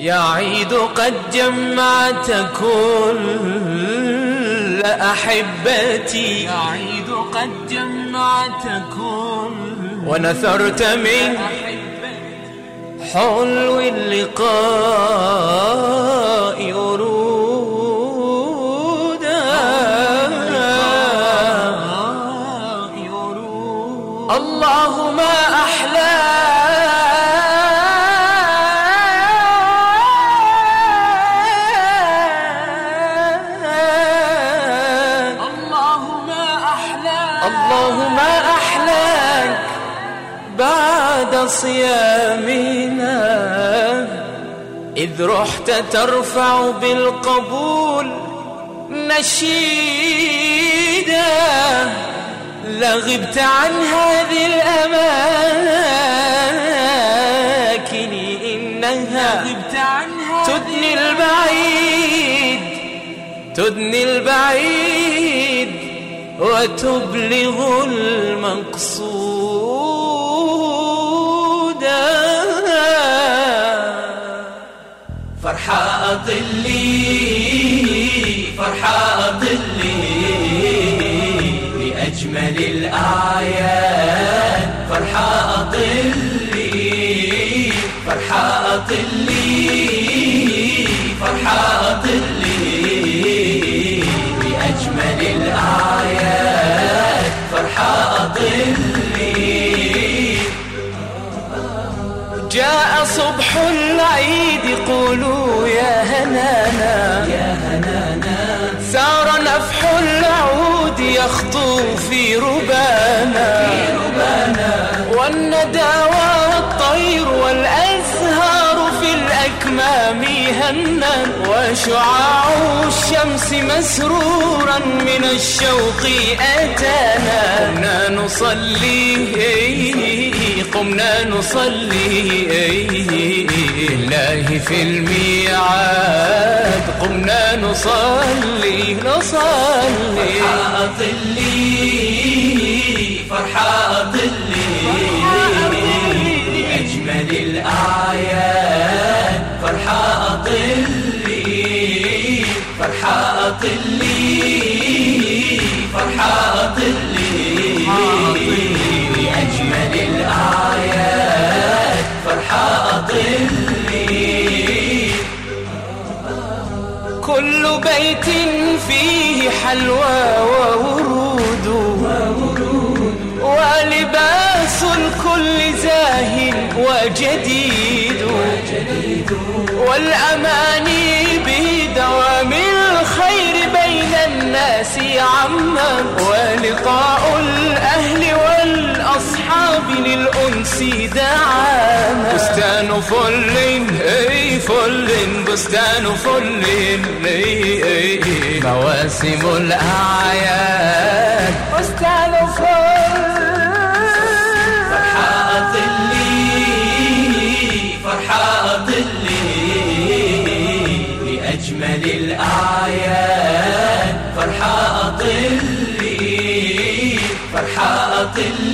يا عيد قد جمعت كل أحبتي. يا عيد قد جمعت كل ونثرت من حلو اللقاء ورودا اللهم أحلى اللهم أحلاك بعد صيامنا. إذ رحت ترفع بالقبول نشيدا لغبت عن هذه الأماكن إنها تدني البعيد تدني البعيد. وتبلغ المقصود. فرحة أطلي فرحة أطلي بأجمل الآيات. فرحة أطلي. جاء صبح العيد قولوا يا هنانا. يا هنانا سار نفح العود يخطو في ربانا. في ربانا والندى والطير والأزهار في الأكمام هنا وشعاع الشمس مسرورا من الشوق أتانا. قمنا نصلي قمنا نصلي. الله في الميعاد قمنا نصلي نصلي. أطلي بيت فيه حلوى وورود ولباس الكل زاه وجديد والأماني بدوام الخير بين الناس عما ولقاء الأهل والأصحاب للأنس دعانا بستان فل أي فل بستان فل أي أي مواسم الأعياد. بستان فل فرحة أطلي فرحة أطلي بأجمل الآيات فرحة أطلي فرحة أطلي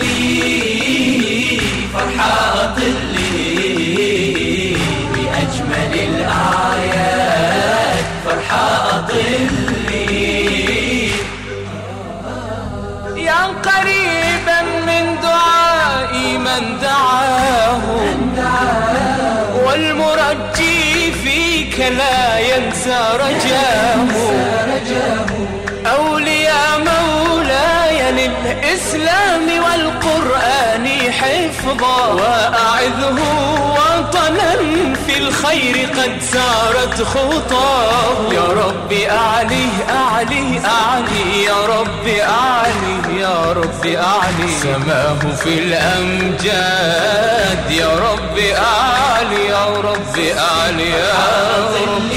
والمرجي فيك لا ينسى رجاه أولياء مولاي للإسلام والقرآن حفظا. وأعذه الخير قد سارت خطاه. يا رب أعلي أعلي أعلي. يا رب أعلي يا رب أعلي. سماه في الأمجاد. يا رب أعلي يا رب أعلي يا رب